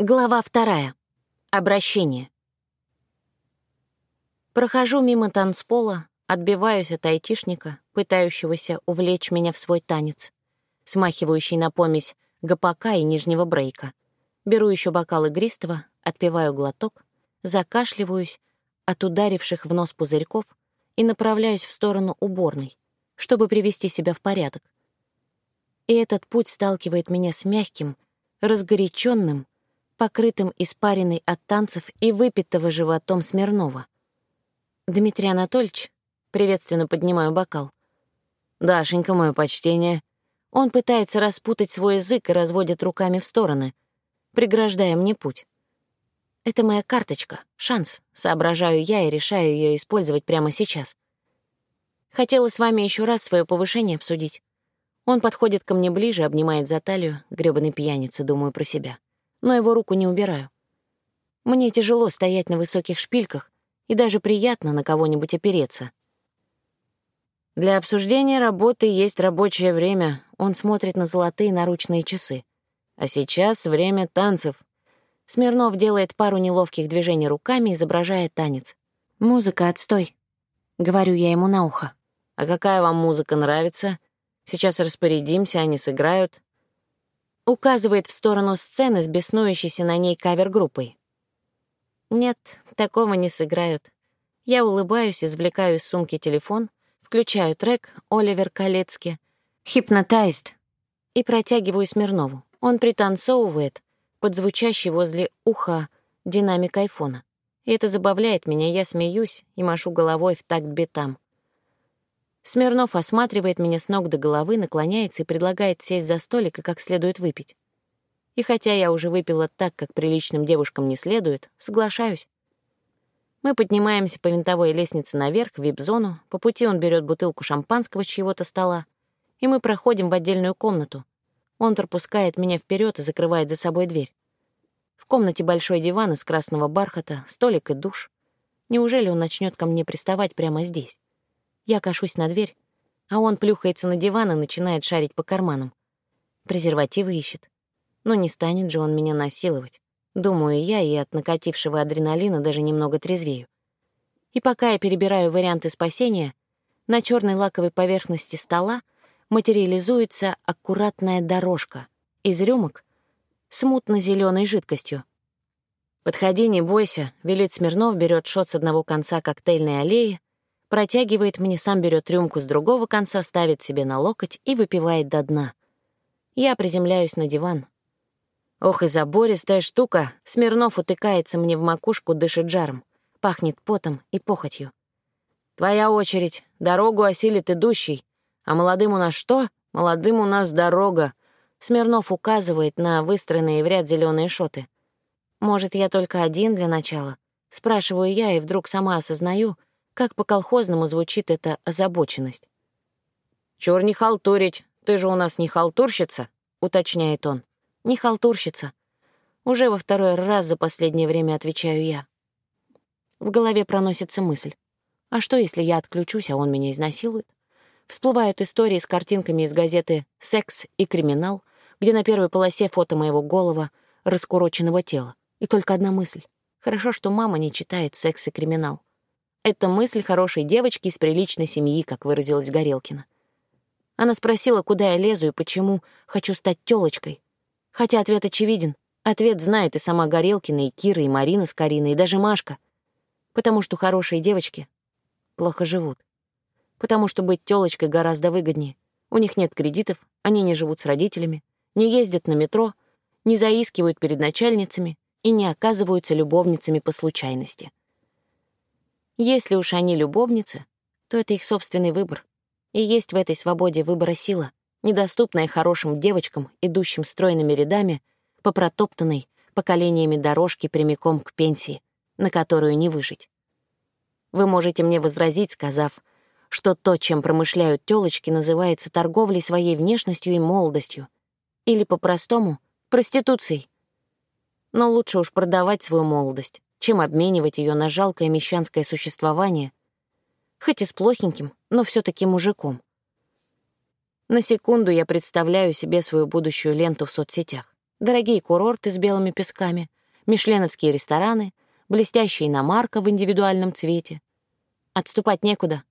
Глава вторая. Обращение. Прохожу мимо танцпола, отбиваюсь от айтишника, пытающегося увлечь меня в свой танец, смахивающий на помесь гопака и нижнего брейка. Беру еще бокал игристого, отпиваю глоток, закашливаюсь от ударивших в нос пузырьков и направляюсь в сторону уборной, чтобы привести себя в порядок. И этот путь сталкивает меня с мягким, разгоряченным, покрытым испариной от танцев и выпитого животом Смирнова. «Дмитрий Анатольевич», приветственно поднимаю бокал. «Дашенька, мое почтение». Он пытается распутать свой язык и разводит руками в стороны, преграждая мне путь. Это моя карточка, шанс, соображаю я и решаю ее использовать прямо сейчас. Хотела с вами еще раз свое повышение обсудить. Он подходит ко мне ближе, обнимает за талию, грёбаный пьяница, думаю про себя но его руку не убираю. Мне тяжело стоять на высоких шпильках, и даже приятно на кого-нибудь опереться. Для обсуждения работы есть рабочее время. Он смотрит на золотые наручные часы. А сейчас время танцев. Смирнов делает пару неловких движений руками, изображая танец. «Музыка, отстой», — говорю я ему на ухо. «А какая вам музыка нравится? Сейчас распорядимся, они сыграют указывает в сторону сцены с беснующейся на ней кавер-группой. Нет, такого не сыграют. Я улыбаюсь, извлекаю из сумки телефон, включаю трек «Оливер Калецки», «Hypnotized» и протягиваю Смирнову. Он пританцовывает под звучащий возле уха динамик айфона. И это забавляет меня, я смеюсь и машу головой в такт битам. Смирнов осматривает меня с ног до головы, наклоняется и предлагает сесть за столик и как следует выпить. И хотя я уже выпила так, как приличным девушкам не следует, соглашаюсь. Мы поднимаемся по винтовой лестнице наверх, в вип-зону, по пути он берет бутылку шампанского с чьего-то стола, и мы проходим в отдельную комнату. Он пропускает меня вперед и закрывает за собой дверь. В комнате большой диван из красного бархата, столик и душ. Неужели он начнет ко мне приставать прямо здесь? Я кашусь на дверь, а он плюхается на диван и начинает шарить по карманам. Презервативы ищет. Но не станет же он меня насиловать. Думаю я, и от накатившего адреналина даже немного трезвею. И пока я перебираю варианты спасения, на черной лаковой поверхности стола материализуется аккуратная дорожка из рюмок с мутно зеленой жидкостью. «Подходи, не бойся», — велит Смирнов, берет шот с одного конца коктейльной аллеи, протягивает мне, сам берет рюмку с другого конца, ставит себе на локоть и выпивает до дна. Я приземляюсь на диван. Ох, и забористая штука. Смирнов утыкается мне в макушку, дышит жаром. Пахнет потом и похотью. Твоя очередь. Дорогу осилит идущий. А молодым у нас что? Молодым у нас дорога. Смирнов указывает на выстроенные в ряд зеленые шоты. Может, я только один для начала? Спрашиваю я и вдруг сама осознаю, как по-колхозному звучит эта озабоченность. «Чур не халтурить, ты же у нас не халтурщица», — уточняет он. «Не халтурщица». Уже во второй раз за последнее время отвечаю я. В голове проносится мысль. А что, если я отключусь, а он меня изнасилует? Всплывают истории с картинками из газеты «Секс и криминал», где на первой полосе фото моего голого, раскуроченного тела. И только одна мысль. Хорошо, что мама не читает «Секс и криминал». Это мысль хорошей девочки из приличной семьи, как выразилась Горелкина. Она спросила, куда я лезу и почему хочу стать тёлочкой. Хотя ответ очевиден. Ответ знает и сама Горелкина, и Кира, и Марина с Кариной, и даже Машка. Потому что хорошие девочки плохо живут. Потому что быть тёлочкой гораздо выгоднее. У них нет кредитов, они не живут с родителями, не ездят на метро, не заискивают перед начальницами и не оказываются любовницами по случайности. Если уж они любовницы, то это их собственный выбор. И есть в этой свободе выбора сила, недоступная хорошим девочкам, идущим стройными рядами по протоптанной поколениями дорожки прямиком к пенсии, на которую не выжить. Вы можете мне возразить, сказав, что то, чем промышляют тёлочки, называется торговлей своей внешностью и молодостью, или по-простому — проституцией. Но лучше уж продавать свою молодость, чем обменивать ее на жалкое мещанское существование, хоть и с плохеньким, но все таки мужиком. На секунду я представляю себе свою будущую ленту в соцсетях. Дорогие курорты с белыми песками, мишленовские рестораны, блестящая иномарка в индивидуальном цвете. Отступать некуда.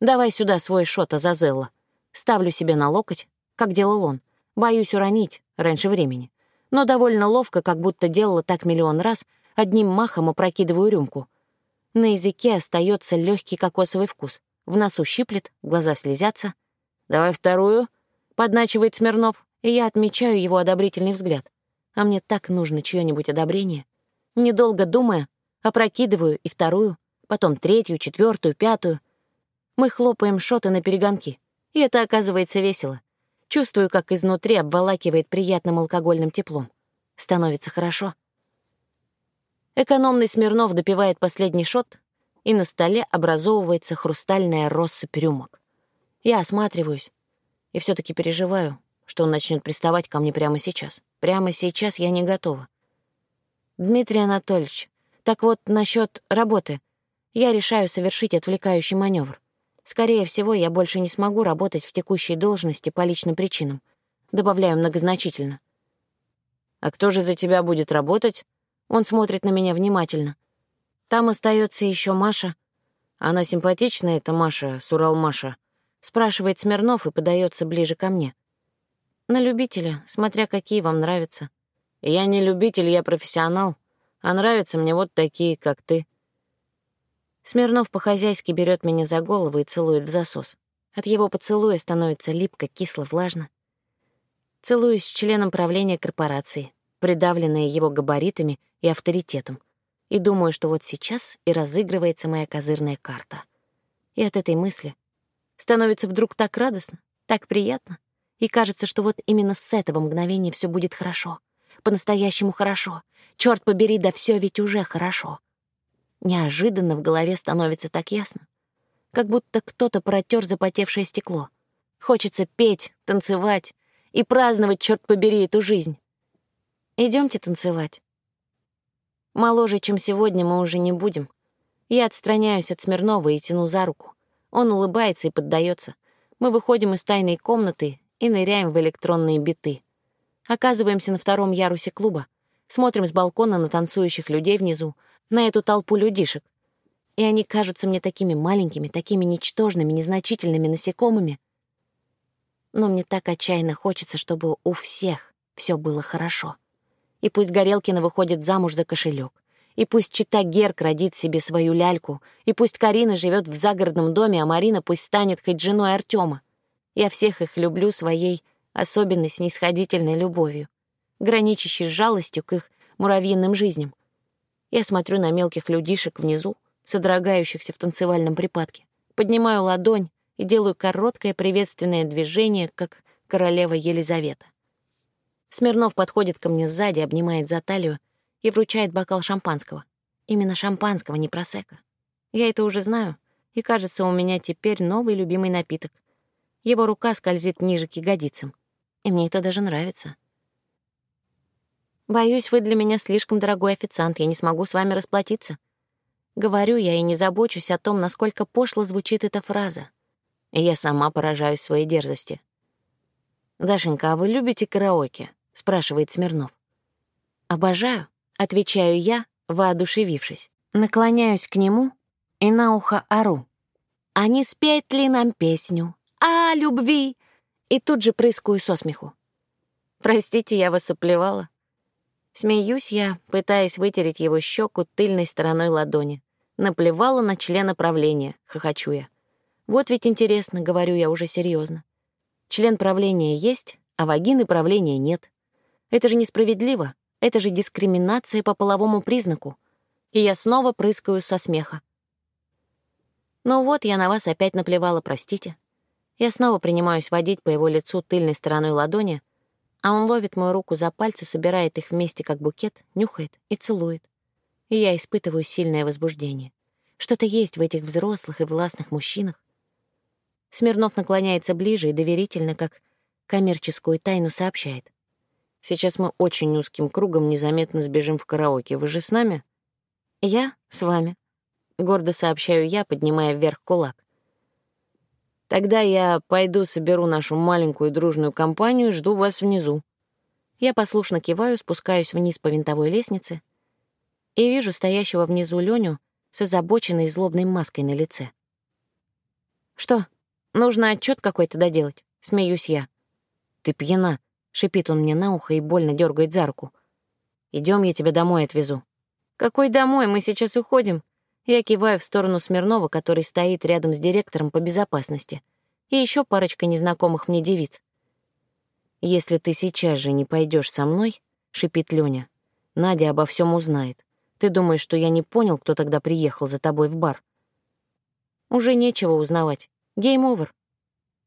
Давай сюда свой шот, Азазелла. Ставлю себе на локоть, как делал он. Боюсь уронить раньше времени. Но довольно ловко, как будто делала так миллион раз, одним махом опрокидываю рюмку. На языке остается легкий кокосовый вкус. В носу щиплет, глаза слезятся. «Давай вторую», — подначивает Смирнов, и я отмечаю его одобрительный взгляд. А мне так нужно чье-нибудь одобрение. Недолго думая, опрокидываю и вторую, потом третью, четвертую, пятую. Мы хлопаем шоты на перегонки, и это оказывается весело. Чувствую, как изнутри обволакивает приятным алкогольным теплом. Становится хорошо. Экономный Смирнов допивает последний шот, и на столе образовывается хрустальная россыпь рюмок. Я осматриваюсь и все таки переживаю, что он начнет приставать ко мне прямо сейчас. Прямо сейчас я не готова. Дмитрий Анатольевич, так вот, насчет работы. Я решаю совершить отвлекающий маневр. Скорее всего, я больше не смогу работать в текущей должности по личным причинам. Добавляю многозначительно. «А кто же за тебя будет работать?» Он смотрит на меня внимательно. Там остается еще Маша. Она симпатичная, эта Маша, Сурал Маша. Спрашивает Смирнов и подается ближе ко мне. На любителя, смотря какие вам нравятся. Я не любитель, я профессионал. А нравятся мне вот такие, как ты. Смирнов по-хозяйски берет меня за голову и целует в засос. От его поцелуя становится липко, кисло, влажно. Целуюсь с членом правления корпорации, придавленная его габаритами и авторитетом, и думаю, что вот сейчас и разыгрывается моя козырная карта. И от этой мысли становится вдруг так радостно, так приятно, и кажется, что вот именно с этого мгновения все будет хорошо, по-настоящему хорошо. Черт побери, да все ведь уже хорошо. Неожиданно в голове становится так ясно, как будто кто-то протер запотевшее стекло. Хочется петь, танцевать и праздновать, черт побери, эту жизнь. Идемте танцевать. Моложе, чем сегодня, мы уже не будем. Я отстраняюсь от Смирнова и тяну за руку. Он улыбается и поддается. Мы выходим из тайной комнаты и ныряем в электронные биты. Оказываемся на втором ярусе клуба, смотрим с балкона на танцующих людей внизу, на эту толпу людишек. И они кажутся мне такими маленькими, такими ничтожными, незначительными насекомыми. Но мне так отчаянно хочется, чтобы у всех все было хорошо. И пусть Горелкина выходит замуж за кошелек, и пусть Чита Герк родит себе свою ляльку, и пусть Карина живет в загородном доме, а Марина пусть станет хоть женой Артема. Я всех их люблю своей особенной снисходительной любовью, граничащей с жалостью к их муравьиным жизням. Я смотрю на мелких людишек внизу, содрогающихся в танцевальном припадке, поднимаю ладонь и делаю короткое приветственное движение, как королева Елизавета. Смирнов подходит ко мне сзади, обнимает за талию и вручает бокал шампанского. Именно шампанского, не просека. Я это уже знаю, и, кажется, у меня теперь новый любимый напиток. Его рука скользит ниже к ягодицам, и мне это даже нравится. Боюсь, вы для меня слишком дорогой официант, я не смогу с вами расплатиться. Говорю я и не забочусь о том, насколько пошло звучит эта фраза. И я сама поражаюсь своей дерзости. «Дашенька, а вы любите караоке?» — спрашивает Смирнов. «Обожаю», — отвечаю я, воодушевившись. Наклоняюсь к нему и на ухо ору. «А не спеть ли нам песню о любви?» И тут же прыскаю со смеху. «Простите, я вас оплевала», Смеюсь я, пытаясь вытереть его щеку тыльной стороной ладони. Наплевала на члена правления, хохочу я. Вот ведь интересно, говорю я уже серьезно. Член правления есть, а вагины правления нет. Это же несправедливо, это же дискриминация по половому признаку. И я снова прыскаю со смеха. Ну вот, я на вас опять наплевала, простите. Я снова принимаюсь водить по его лицу тыльной стороной ладони, а он ловит мою руку за пальцы, собирает их вместе как букет, нюхает и целует. И я испытываю сильное возбуждение. Что-то есть в этих взрослых и властных мужчинах. Смирнов наклоняется ближе и доверительно, как коммерческую тайну сообщает. «Сейчас мы очень узким кругом незаметно сбежим в караоке. Вы же с нами?» «Я с вами», — гордо сообщаю я, поднимая вверх кулак. Тогда я пойду соберу нашу маленькую дружную компанию и жду вас внизу. Я послушно киваю, спускаюсь вниз по винтовой лестнице и вижу стоящего внизу Леню с озабоченной злобной маской на лице. «Что, нужно отчет какой-то доделать?» — смеюсь я. «Ты пьяна», — шипит он мне на ухо и больно дергает за руку. Идем, я тебя домой отвезу». «Какой домой? Мы сейчас уходим». Я киваю в сторону Смирнова, который стоит рядом с директором по безопасности, и еще парочка незнакомых мне девиц. «Если ты сейчас же не пойдешь со мной», — шипит Лёня, — «Надя обо всем узнает. Ты думаешь, что я не понял, кто тогда приехал за тобой в бар?» «Уже нечего узнавать. Game over».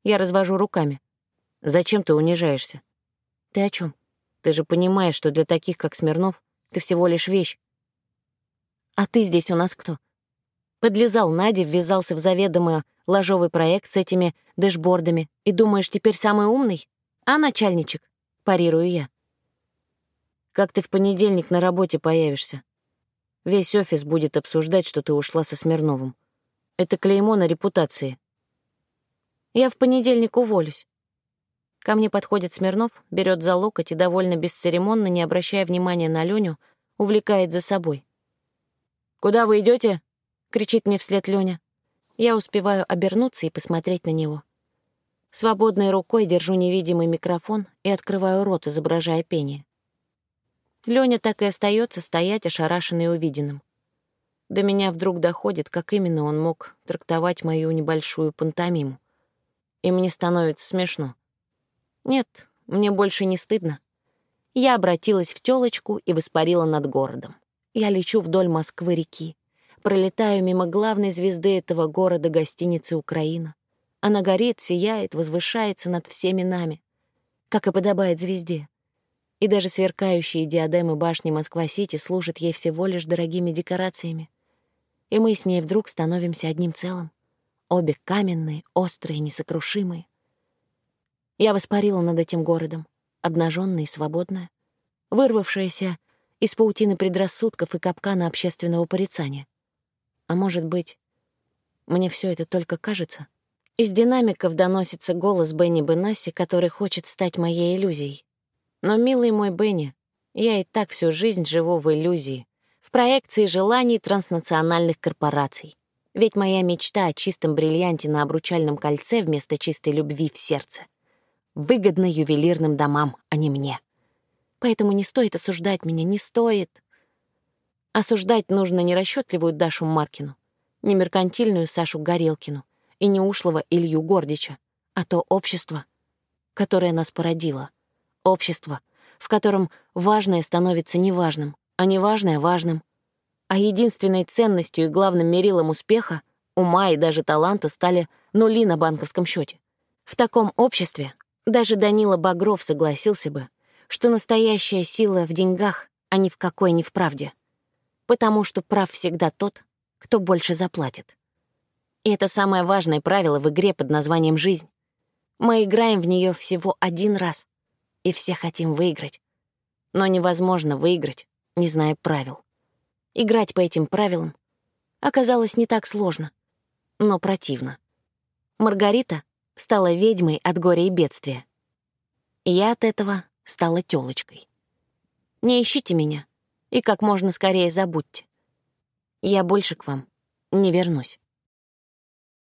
Я развожу руками. «Зачем ты унижаешься?» «Ты о чем? Ты же понимаешь, что для таких, как Смирнов, ты всего лишь вещь. А ты здесь у нас кто?» Подлезал Надя, ввязался в заведомо лажовый проект с этими дэшбордами и думаешь, теперь самый умный? А начальничек? Парирую я. Как ты в понедельник на работе появишься? Весь офис будет обсуждать, что ты ушла со Смирновым. Это клеймо на репутации. Я в понедельник уволюсь. Ко мне подходит Смирнов, берет за локоть и довольно бесцеремонно, не обращая внимания на Леню, увлекает за собой. «Куда вы идете? кричит мне вслед Лёня. Я успеваю обернуться и посмотреть на него. Свободной рукой держу невидимый микрофон и открываю рот, изображая пение. Лёня так и остается стоять, ошарашенный увиденным. До меня вдруг доходит, как именно он мог трактовать мою небольшую пантомиму. И мне становится смешно. Нет, мне больше не стыдно. Я обратилась в тёлочку и воспарила над городом. Я лечу вдоль Москвы-реки, пролетаю мимо главной звезды этого города гостиницы «Украина». Она горит, сияет, возвышается над всеми нами, как и подобает звезде. И даже сверкающие диадемы башни Москва-Сити служат ей всего лишь дорогими декорациями. И мы с ней вдруг становимся одним целым. Обе каменные, острые, несокрушимые. Я воспарила над этим городом, обнаженная и свободная, вырвавшаяся из паутины предрассудков и капкана общественного порицания. А может быть, мне все это только кажется? Из динамиков доносится голос Бенни Бенасси, который хочет стать моей иллюзией. Но, милый мой Бенни, я и так всю жизнь живу в иллюзии, в проекции желаний транснациональных корпораций. Ведь моя мечта о чистом бриллианте на обручальном кольце вместо чистой любви в сердце выгодна ювелирным домам, а не мне. Поэтому не стоит осуждать меня, не стоит. Осуждать нужно не расчетливую Дашу Маркину, не меркантильную Сашу Горелкину, и не ушлого Илью Гордича, а то общество, которое нас породило. Общество, в котором важное становится неважным, а неважное — важным. А единственной ценностью и главным мерилом успеха, ума и даже таланта стали нули на банковском счете. В таком обществе даже Данила Багров согласился бы, что настоящая сила в деньгах, а ни в какой не в правде. Потому что прав всегда тот, кто больше заплатит. И это самое важное правило в игре под названием «Жизнь». Мы играем в нее всего один раз, и все хотим выиграть. Но невозможно выиграть, не зная правил. Играть по этим правилам оказалось не так сложно, но противно. Маргарита стала ведьмой от горя и бедствия. Я от этого стала тёлочкой. Не ищите меня и как можно скорее забудьте. Я больше к вам не вернусь.